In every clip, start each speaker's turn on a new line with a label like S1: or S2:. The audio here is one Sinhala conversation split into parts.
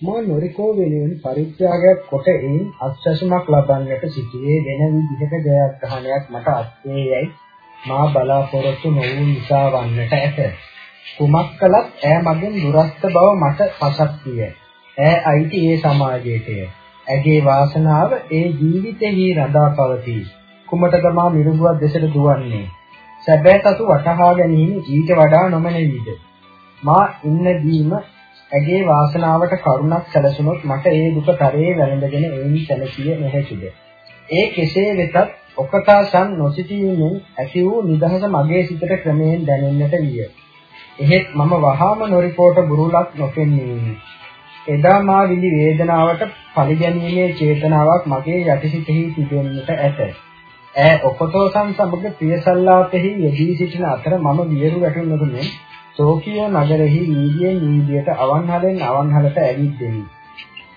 S1: මා නොරිකෝ වෙනුවෙන් පරිත්‍යාගයක් කොට එයින් අත්සසුමක් ලබන්නට සිටියේ වෙන විදිහක ජයග්‍රහණයක් මට අත්වේයයි මා බලාපොරොත්තු නොවූ නිසා වන්නට ඇත. කුමක් කළත් ඈ මගෙන් දුරස්ත බව මට පසක් විය. ඈ අයිති ඒ සමාජයටය. ඇගේ වාසනාව ඒ ජීවිතෙහි රඳා පවතී. කුමටද මා මිරුඟුවක් දෙසට දුවන්නේ? සැබෑ තතු වටහා ගැනීම ඊට වඩා නොමැනවිද? මා ඉන්න දීම ඇගේ වාසනාවට කරුණක් සැලසුනොත් මට ඒ දුක තරයේ වැළඳගෙන එයින් සැලසිය නොහැකිද? ඒ කෙසේ වෙතත් ඔකතාසන් නොසිතීමෙන් ඇති වූ නිදහස මගේ සිතට ක්‍රමයෙන් දැනෙන්නට විය. එහෙත් මම වහාම නොරිපෝට බුරුලක් නොපෙන්නීමි. එදා මා විඳි වේදනාවට පරිගැනීමේ චේතනාවක් මගේ යටිසිතෙහි තිබෙන්නට ඇත. ඈ ඔකතෝසන් සමග ප්‍රියසල්ලාපෙහි යෙදී සිටින අතර මම වියරු වැටුණුනේ ටෝකියෝ නගරෙහි වීදියෙන් වීදියට අවන්හලෙන් අවන්හලට ඇවිද්දෙමි.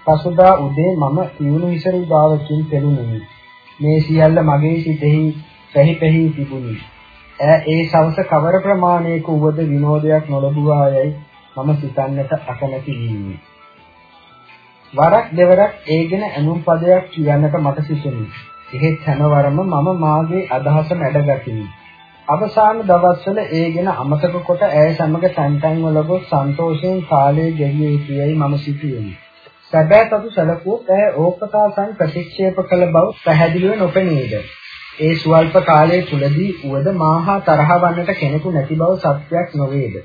S1: පසුදා උදේ මම ඉවුණු විසරු ගාවකින් පෙළුණෙමි. මේ සියල්ල මගේ සිතෙහි පැහි පැහි තිබුණි. ඈ ඒ සවස කවර ප්‍රමාණයක උවද විනෝදයක් නොලබුවායයි මම සිතන්නට අකමැති වීමි. වරක් දෙවරක් ඒගෙන ඇනුම් පදයක් කියන්නට මට සිතුණි. එහෙත් හැමවරම මම මාගේ අදහස මැඩගතිමි. අවසාන දවස්වල ඒ ගැන අමතක කොට ඇය සමග තැන් තැන් වල ගොස් සන්තෝෂයෙන් කාලය ගෙවිය යුතුයයි මම සිතුවෙමි. සැබෑ තතු සැලකුවොත් ඇය ඕපතාසන් ප්‍රතික්ෂේප කළ බව පැහැදිලිව නොපෙනේද. ඒ සුවල්ප කාලයේ තුලදී උවද මාහා තරහ වන්නට කෙනෙකු නැති බව සත්‍යයක් නොවේද.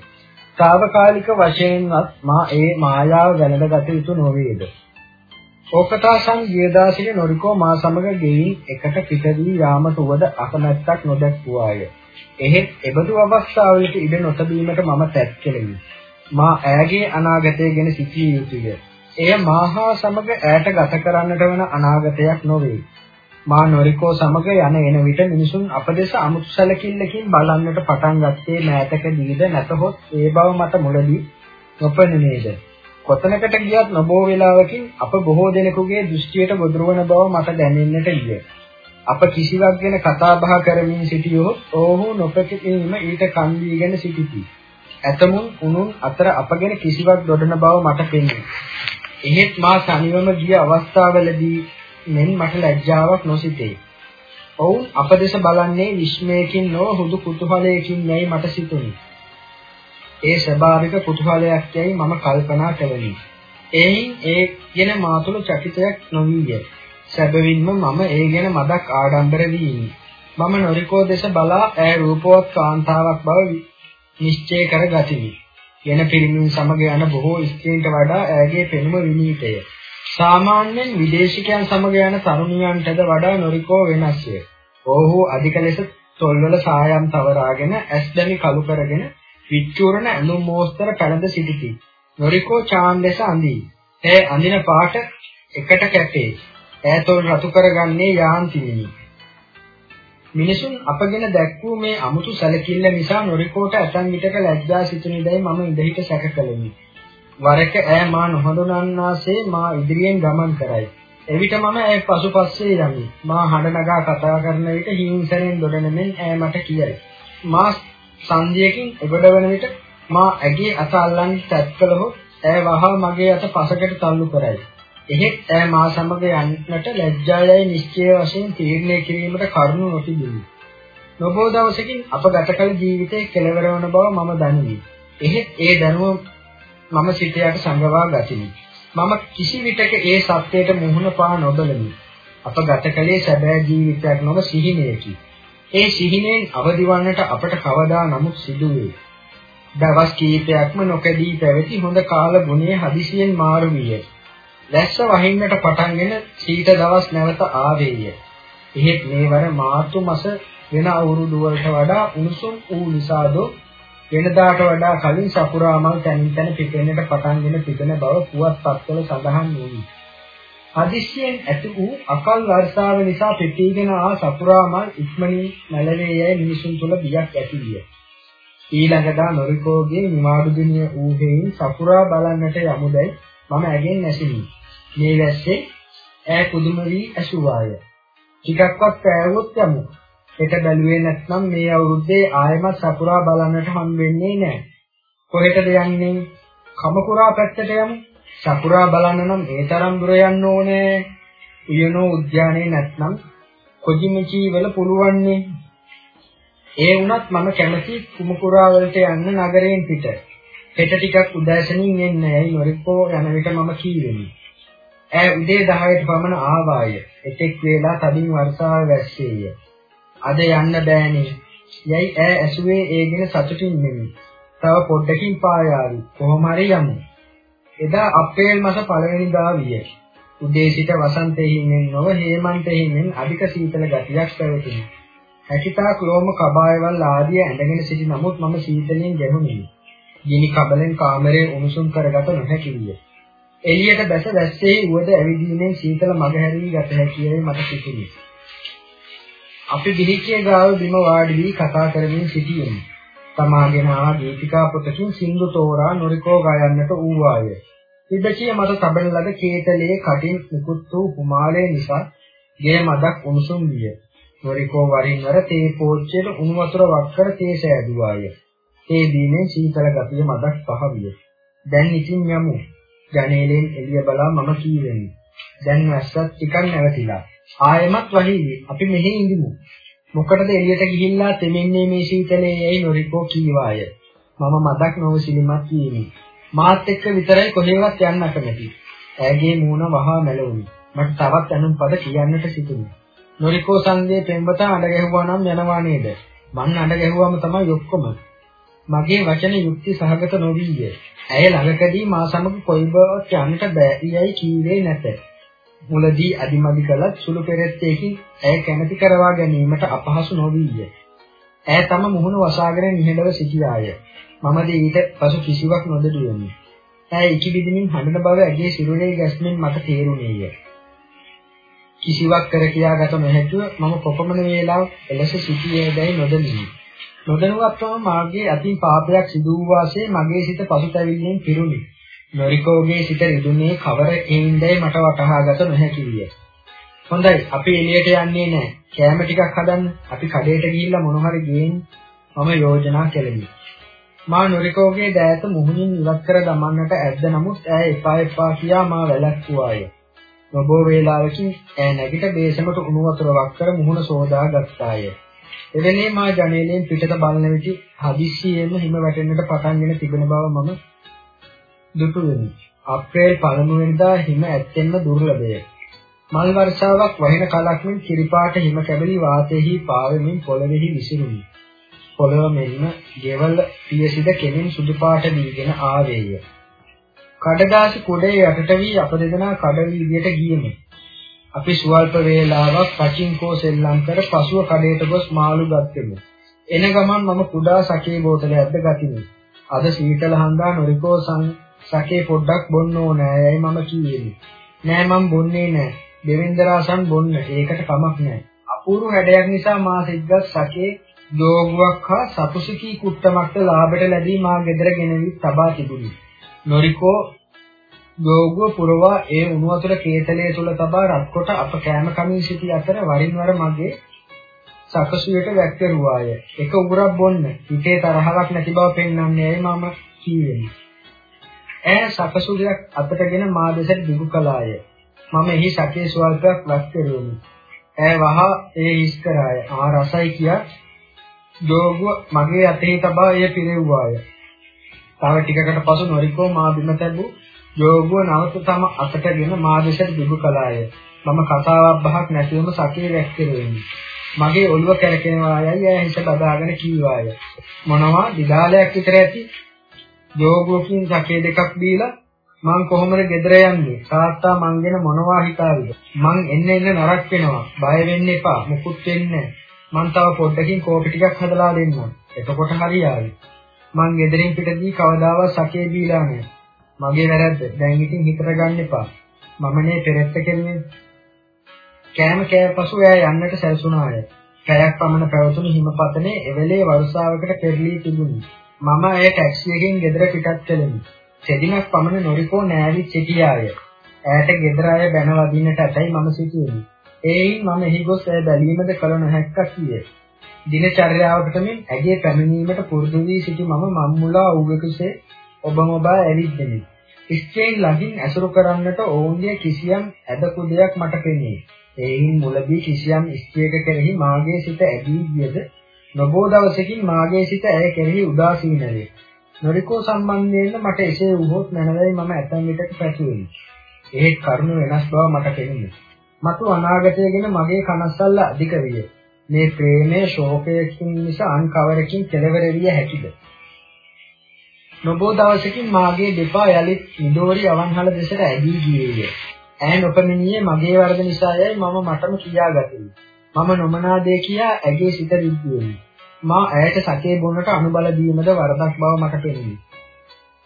S1: తాවකාලික වශයෙන්වත් මා ඒ මායාව වැළඳගත යුතු නොවේද. ඕකතාසන් ගියදාසික නොරිකෝ මා සමග ගෙයින් එකට පිට වී යාමට උවද අකමැත්තක් නොදැක්ුවාය. එහෙත් එබඳු අවස්ථාවලට ඉඩ නොතැබීමට මම තැත්කෙලෙමි. මා ඈගේ අනාගතය ගැන සිතිය යුතුය. එය මාහා සමග ඈට ගත කරන්නට වන අනාගතයක් නොවේ. මා නොරිකෝ සමග යන එන විට මිනිසුන් අපදෙස අමුත්සලකිල්ලකින් බලන්නට පටන් ගත්තේ මෑතකදීද නැතහොත් ඒ බව මට මුලදී නොපෙනුනේද. කොතනකට ගියත් නොබෝ වේලාවකින් අප බොහෝ දෙනෙකුගේ දෘෂ්ටියට ගොදුරවන බව මට දැනෙන්නට විය. අප කිසිවක් ගැන කතා බහ කරමින් සිටියොත් ඔවුහු නොපැකිලීම ඊට කන් දීගෙන සිටිති. ඇතමුන් උනුන් අතර අපගෙන කිසිවක් දොඩන බව මට පෙනේ. එහෙත් මා සනිවම ගිය අවස්ථාවලදී මෙන් මට ලැජ්ජාවක් නොසිතේ. ඔවුන් අප දෙස බලන්නේ විශ්මයකින් නොව හුදු කුතුහලයකින් යයි මට සිතුනි. ඒ ස්වභාවික කුතුහලයක් යයි මම කල්පනා කළෙමි. එයින් ඒ ගැන මාතුළු චකිතයක් නොවිය. සැබවින්ම මම ඒ ගැන මදක් ආඩම්බර වීමි. මම නොරිකෝ දෙස බලා ඈ රූපවත් කාන්තාවක් බව නිශ්චය කර ගතිමි. වෙන පිරිමින් සමග යන බොහෝ ස්ත්‍රීන්ට වඩා ඈගේ පෙනුම විනීතය. සාමාන්‍යයෙන් විදේශිකයන් සමග යන තරුණියන්ටද වඩා නොරිකෝ වෙනස්ය. ඔහු අධික ලෙස තොල්වල සායම් තවරාගෙන ඇස් දැමි කළු කරගෙන විච්චූරණ ඇඳුම් මෝස්තර පැළඳ සිටිති. නොරිකෝ චාන් ලෙස අඳී. ඒ අඳින පාට එකට කැපේ. ඈතොල් රතු කරගන්නේ යාන්තිමිනි. මිනිසුන් අපගෙන දැක්වූ මේ අමුතු සැලකිල්ල නිසා නොරිකෝට ඇතන් විටක ලැජ්ජා සිතුනිදයි මම ඉඳහිට සැක කළෙමි. වරක ඈ මා නොහඳුනන්නාසේ මා ඉදිරියෙන් ගමන් කරයි. එවිට මම ඈ පසුපස්සේ යමි. මා හඬ නගා කතා කරන විට හිංසනෙන් දොඩනමින් ඈ මට කියයි. මා සංධියකින් එගොඩවන විට මා ඇගේ අත අල්ලන් තැත් කළහොත් ඈ වහා මගේ අත පසකට තල්ලු කරයි. එහෙත් ඈ මා සමග යන්නට ලැජ්ජායයි නිශ්චය වශයෙන් තීරණය කිරීමට කරුණු නොතිබුණි. නොබෝ දවසකින් අප ගත කළ ජීවිතයේ කෙලවර වන බව මම දනිමි. එහෙත් ඒ දැනුම මම සිතයට සංගවා ගතිමි. මම කිසි විටක ඒ සත්‍යයට මුහුණ පා නොබලමි. අප ගත කළේ සැබෑ ජීවිතයක් නොව සිහිනයකි. ඒ සිහිනෙන් අවදිවන්නට අපට කවදා නමුත් සිදුවේ. දවස් කීපයක්ම නොකඩී පැවති හොඳ කාල ගුණයේ හදිසියෙන් මාරු විය. දැස්ස වහින්නට පටන්ගෙන සීත දවස් නැවත ආවේය. එහෙත් මේවර මාර්තු මාස වෙන අවුරුදු වලට වඩා උණුසුම් වූ නිසාද වෙනදාට වඩා කලින් සපුරාමල් තැනින් තැන පිපෙන්නට පටන්ගෙන තිබෙන බව පුවත්පත්වල සඳහන් වුණි. හදිස්සියෙන් ඇති වූ අකල් වර්ෂාව නිසා පිපීගෙන ආ සපුරාමල් ඉක්මනින් මැලවේ යයි මිනිසුන් තුළ බියක් ඇති විය. ඊළඟදා නොරිකෝගේ නිවාඩු දිනිය වූ හේයින් සපුරා බලන්නට යමුදයි මම ඇගෙන් ඇසිනි. මේ වැස්සේ ඈ පුදුම වී ඇසුවාය. ටිකක්වත් පෑවුවොත් යමු. හෙට බැලුවේ නැත්නම් මේ අවුරුද්දේ ආයෙමත් සපුරා බලන්නට හම් වෙන්නේ නැහැ. කොහෙටද යන්නේ? කමකුරා පැත්තට යමු. සකුරා බලන්න නම් ඒ තරම් දුර යන්න ඕනේ. උයනෝ උද්‍යානයේ නැත්නම් කොජිමිචි වල පුළුවන්නේ. ඒ වුණත් මම කැමති කුමුකුරා වලට යන්න නගරයෙන් පිට. හෙට ටිකක් උදෑසනින් එන්න. ඇයි නොරිකෝ යන විට මම කීවෙමි. ඈ උදේ 10ට පමණ ආවාය. එතෙක් වේලා තදින් වර්ෂාව වැස්සේය. අද යන්න බෑනේ. යයි ඈ ඇසුවේ ඒ ගැන සතුටින් නෙමෙයි. තව පොඩ්ඩකින් පායාවි. කොහොම හරි යමු. එදා අප්‍රේල් මාස පළවෙනිදා විය. උදේ සිට වසන්තයේ මෙන් නොව හේමන්තයේ මෙන් අධික සීතල ගතියක් පැවතුණි. හැකිතා ක්ලෝම කබායවල් ආදිය ඇඳගෙන සිටි නමුත් මම සීතලෙන් ගැහුණෙමි. ගිනි කබලෙන් කාමරේ උණුසුම් කරගත නොහැකි විය. එළියට බැස වැස්සේ උවද ඇවිදීමෙන් සීතල මගහැරී ගත හැකියයි මට සිතුණි. අපි දිහිච්චේ ගාව බිම වාඩි වී කතා කරමින් සිටියෙමු. තමාගෙන ආ ගීතිකා පොතකින් සින්දු තෝරා නොරිකෝ ගයන්නට ඌවාය. ඉබ්බචිය මත තබන ලද කේතලයේ කටින් නිකුත් වූ කුමාලය නිසා ගේ මදක් උණුසුම් විය. නොරිකෝ වරින් වර තේ පෝච්චියට උණු වතුර වක් කර තේ සෑදුවාය. තේ දීමෙන් සීතල ගතිය මදක් පහ විය. දැන් ඉතින් යමු. ජනේලෙන් එළිය බලා මම කීවෙමි. දැන් වැස්සත් ටිකක් නැවතිලා. ආයෙමත් වහිවි. අපි මෙහි ඉඳිමු. මොකටද එළියට ගිහිල්ලා තෙමෙන්නේ මේ සීතලේ යයි නොරිකෝ කීවාය. මම මදක් නොවසිලිමත් වීමි. මාත් එක්ක විතරයි කොහෙවත් යන්න අකමැති. ඇගේ මූණ වහා මැලුණි. මට තවත් අනුන් පද කියන්නට සිතුනි. නොරිකෝ සංගේ පෙම්බතා අඬ ගැහුවා නම් යනවා නේද? මං අඬ ගැහුවාම තමයි ඔක්කොම. මගේ වචන යුක්ති සහගත නොවිය. ඇය ළඟකදී මා සමග කොයි බවක් යන්නට බෑ යයි කීවේ නැත. මුලදී අදිමදි කළත් සුළු පෙරෙත්තේකින් ඇය කැමැති කරවා ගැනීමට අපහසු නොවිය. ඇය තම මුහුණ වසාගෙන නිහඬව සිටියාය. මමද ඊට පසු කිසිවක් නොදඩුවෙමි. ඇය ඉකිබිදිමින් හඬන බව ඇගේ සිරුරේ ගැස්මෙන් මට තේරුණේය. කිසිවක් කර කියාගත නොහැකිව මම කොපමණ වේලාවක් එලෙස සිටියේදයි නොදනිමි. නොදැනුවත්වම මාගේ අතින් පාපයක් සිදු වූ වාසේ මගේ සිත පසුතැවිල්ලෙන් පිරුණි. නොරිකෝගේ සිත රිදුනේ කවර හේින්දයි මට වටහාගත නොහැකි විය. හොඳයි අපි එළියට යන්නේ නැහැ. කෑම ටිකක් හදන්න. අපි කඩේට ගිහිල්ලා මොන හරි ගේන්න මම යෝජනා කෙලෙමි. මා නොරිකෝගේ දෑත මුහුණින් ඉවත් කර දමන්නට ඇද්ද නමුත් ඈ එපා එපා කියා මා වැළැක්වුවාය. නොබෝ වේලාවකින් ඈ නැගිට බේසමට උණු වතුර වක් කර මුහුණ සෝදා ගත්තාය. එවෙලේ මා ජනේලයෙන් පිටත බලන විට හදිස්සියෙම හිම වැටෙන්නට පටන්ගෙන තිබෙන බව මම දුටු වෙමි. අප්‍රේල් පළමු වෙනිදා හිම ඇත්තෙන්ම දුර්ලභය. මල් වර්ෂාවක් වහින කලක් මෙන් කිරිපාට හිම කැබලි වාතයේහි පාවෙමින් පොළවේහි විසිරුනි. පොළව මෙන්ම ගෙවල් පියසිද කෙමින් සුදු පාට දීගෙන ආවේය. කඩදාසි කුඩේ යටට වී අප දෙදෙනා කඩවීදියට ගියෙමු. අපි සුවල්ප වේලාවක් පචින්කෝ සෙල්ලම් කර පසුව කඩේට ගොස් මාළු ගත්ෙමු. එන ගමන් මම කුඩා සකේ බෝතලයක්ද ගතිමි. අද සීතල හන්දා නොරිකෝ සකේ පොඩ්ඩක් බොන්න ඕනෑයයි මම කියෙමි. නෑ මම බොන්නේ නෑ. දෙවින්දරාසන් බොන්න. ඒකට කමක් නෑ. අපූර්ව හැඩයක් නිසා මා සිද්ගත් සකේ දෝගුවක් හා සතුසිකී කුට්ටමක්ද ලාභයට ලැබී මා ගෙදර ගෙනවි තබා තිබුණි. නොරිකෝ දෝගුව පුරවා ඒ උණු වතුර කේතලයේ තුල තබා රත්කොට අප කෑම කමින් සිටි අතර වරින් වර මගේ සකසුවේට වැක්කරුවාය. එක උගුරක් බොන්න. හිතේ තරහවක් නැති බව පෙන්වන්නේ මම කීවෙමි. ඈ සකසුලියක් අතටගෙන මා දෙසට දිගු කළාය. මම එහි සකේ ස්වල්පයක් වත් කෙරුවෙමි. ඈ වහ ඒ හිස් කරාය. ආ රසයි කියා ජෝගුව මගේ අතේ තබා එය පිරෙව්වාය. තව ටිකකට පසු නොරිකෝ මා බිම තැබූ ජෝගුව නවත තම අතටගෙන මා දෙසට දිගු කළාය. මම කතාවක් බහක් නැතිවම සකේ වැක්කිරුවෙමි. මගේ ඔළුව කැරකෙනවා යයි ඈ හිත බදාගෙන කීවාය. මොනවා දිදාලයක් විතර ඇති යෝගෝකින් සැකේ දෙකක් දීලා මං කොහොමද ගෙදර යන්නේ? තාත්තා මං ගැන මොනවා හිතාවිද? මං එන්න එන්න නරක වෙනවා. බය වෙන්න එපා. මුකුත් වෙන්නේ මං තව පොඩ්ඩකින් කෝපි ටිකක් හදලා දෙන්නම්. එතකොට හරියයි. මං ගෙදරින් පිටදී කවදාවත් සැකේ දීලා නැහැ. මගේ වැරද්ද. දැන් ඉතින් හිතට ගන්න එපා. මමනේ පෙරෙත්ත කෙන්නේ. කෑම කෑපසු එයා යන්නට සැලසුණාය. පැයක් පමණ පැවතුණු හිමපතනේ එවෙලේ වර්ෂාවකට පෙරලී තිබුණි. මම ඒ ටැක්සි එකෙන් ගෙදර පිටත් කළෙමි. සෙදිනක් පමණ නොරිකෝ නෑවි සිටියාය. ඈට ගෙදර අය බැන වදින්නට ඇතයි මම සිටියෙමි. ඒයින් මම එහි ගොස් ඇය බැලීමද කල නොහැක්කක් කියේ. දිනචර්යාවකට මෙන් ඇගේ පැමිණීමට පුරුදු වී සිටි මම මම්මුලා වූවෙකුසේ ඔබ මොබා ඇවිද්දෙමි. ස්ත්‍රීන් ළඟින් ඇසුරු කරන්නට ඔවුන්ගේ කිසියම් ඇදකුදයක් මට පෙනේ. එයින් මුලදී කිසියම් ස්ත්‍රියක කෙරෙහි මාගේ සිත ඇදී ගියද නොබෝ දවසකින් මාගේ සිත ඇය කෙරෙහි උදාසීන වේ. නොරිකෝ සම්බන්ධයෙන් මට එසේ වුවොත් නැනවයි මම ඇතන් විටක පැතුවෙමි. ඒ කරුණ වෙනස් බව මට පෙනුනේ. මතු අනාගතය ගැන මගේ කනස්සල්ල අධික විය. මේ ප්‍රේමයේ ශෝකයකින් නිසා අන් කවරකින් කෙලවර විය හැකිද? නොබෝ දවසකින් මාගේ දෙපා යලිත් නිදෝරි අවන්හල දෙසට ඇදී ගියේය. ඈ නොපෙමිණියේ මගේ වරද නිසායයි මම මටම කියාගතිමි. මම නොමනා දේ කියා ඇගේ සිත රිද්දුවෙමි. මා ඇයට සකේ බොන්නට අනුබල දීමද වරදක් බව මට පෙනුනි.